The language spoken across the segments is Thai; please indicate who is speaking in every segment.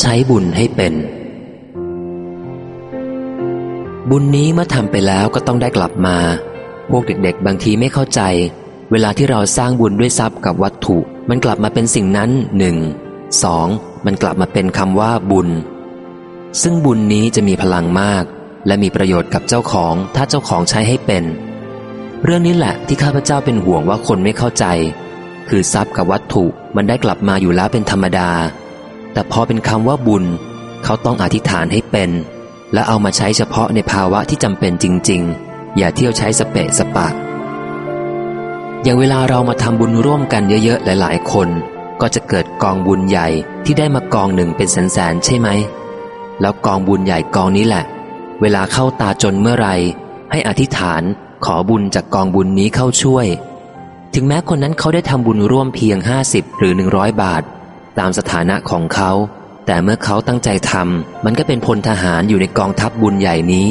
Speaker 1: ใช้บุญให้เป็น บุญนี้เมื่อทำไปแล้วก็ต้องได้กลับมา พวกเด็กๆ บางทีไม่เข้าใจ เวลาที่เราสร้างบุญด้วยทรัพย์กับวัตถุ มันกลับมาเป็นสิ่งนั้นหนึ่งสองมันกลับมาเป็นคำว่าบุญ ซึ่งบุญนี้จะมีพลังมาก และมีประโยชน์กับเจ้าของถ้าเจ้าของใช้ให้เป็น เรื่องนี้แหละที่ข้าพเจ้าเป็นห่วงว่าคนไม่เข้าใจ คือทรัพย์กับวัตถุมันได้กลับมาอยู่แล้วเป็นธรรมดา แต่พอเป็นคำว่าบุญ เขาต้องอธิษฐานให้เป็น และเอามาใช้เฉพาะในภาวะที่จำเป็นจริง ๆ อย่าเที่ยวใช้สเปะสปะ อย่างเวลาเรามาทำบุญร่วมกันเยอะๆ หลาย ๆ คน ก็จะเกิดกองบุญใหญ่ที่ได้มากองหนึ่งเป็นแสนๆ ใช่ไหม แล้วกองบุญใหญ่กองนี้แหละ เวลาเข้าตาจนเมื่อไรให้อธิษฐานขอบุญจากกองบุญนี้เข้าช่วย ถึงแม้คนนั้นเขาได้ทำบุญร่วมเพียง 50 หรือ 100 บาท ตามสถานะของเขา แต่เมื่อเขาตั้งใจทำมันก็เป็นพลทหารอยู่ในกองทัพบุญใหญ่นี้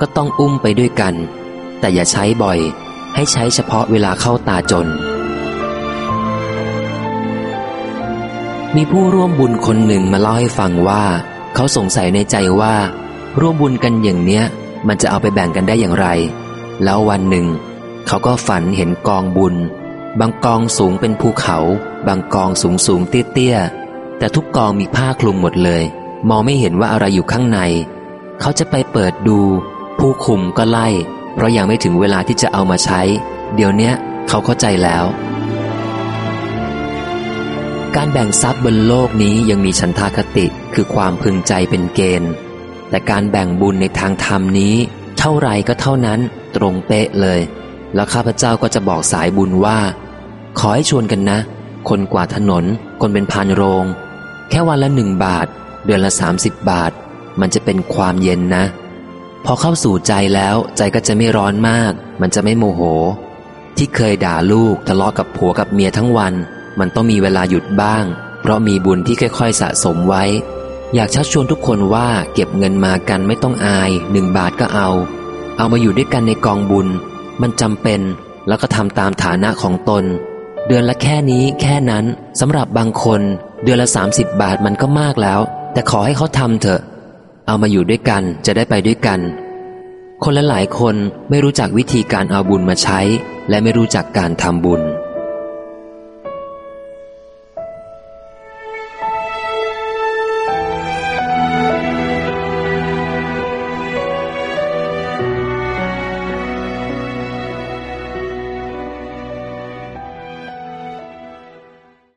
Speaker 1: ก็ต้องอุ้มไปด้วยกัน แต่อย่าใช้บ่อย ให้ใช้เฉพาะเวลาเข้าตาจน มีผู้ร่วมบุญคนหนึ่งมาเล่าให้ฟังว่า เขาสงสัยในใจว่า ร่วมบุญกันอย่างเนี้ย มันจะเอาไปแบ่งกันได้อย่างไร แล้ววันหนึ่ง เขาก็ฝันเห็นกองบุญ บางกองสูงเป็นภูเขา บางกองสูงสูงเตี้ยเตี้ยแต่ทุกกองมีผ้าคลุมหมดเลย มองไม่เห็นว่าอะไรอยู่ข้างใน เขาจะไปเปิดดู ผู้คุมก็ไล่ เพราะยังไม่ถึงเวลาที่จะเอามาใช้ เดี๋ยวเนี้ยเขาเข้าใจแล้ว การแบ่งทรัพย์บนโลกนี้ยังมีฉันทาคติคือความพึงใจเป็นเกณฑ์ แต่การแบ่งบุญในทางธรรมนี้ เท่าไรก็เท่านั้นตรงเป๊ะเลย แล้วข้าพเจ้าก็จะบอกสายบุญว่า ขอให้ชวนกันนะ คนกวาดถนน คนเป็นพานโรง แค่วันละหนึ่งบาท เดือนละสามสิบบาท มันจะเป็นความเย็นนะ พอเข้าสู่ใจแล้วใจก็จะไม่ร้อนมาก มันจะไม่โมโห ที่เคยด่าลูกทะเลาะกับผัวกับเมียทั้งวัน มันต้องมีเวลาหยุดบ้าง เพราะมีบุญที่ค่อยๆสะสมไว้ อยากชักชวนทุกคนว่าเก็บเงินมากันไม่ต้องอายหนึ่งบาทก็เอา เอามาอยู่ด้วยกันในกองบุญ มันจำเป็นแล้วก็ทำตามฐานะของตน เดือนละแค่นี้แค่นั้นสำหรับบางคน เดือนละ 30 บาทมันก็มากแล้ว แต่ขอให้เขาทำเถอะ เอามาอยู่ด้วยกันจะได้ไปด้วยกัน คนละหลายคนไม่รู้จักวิธีการเอาบุญมาใช้ และไม่รู้จักการทำบุญ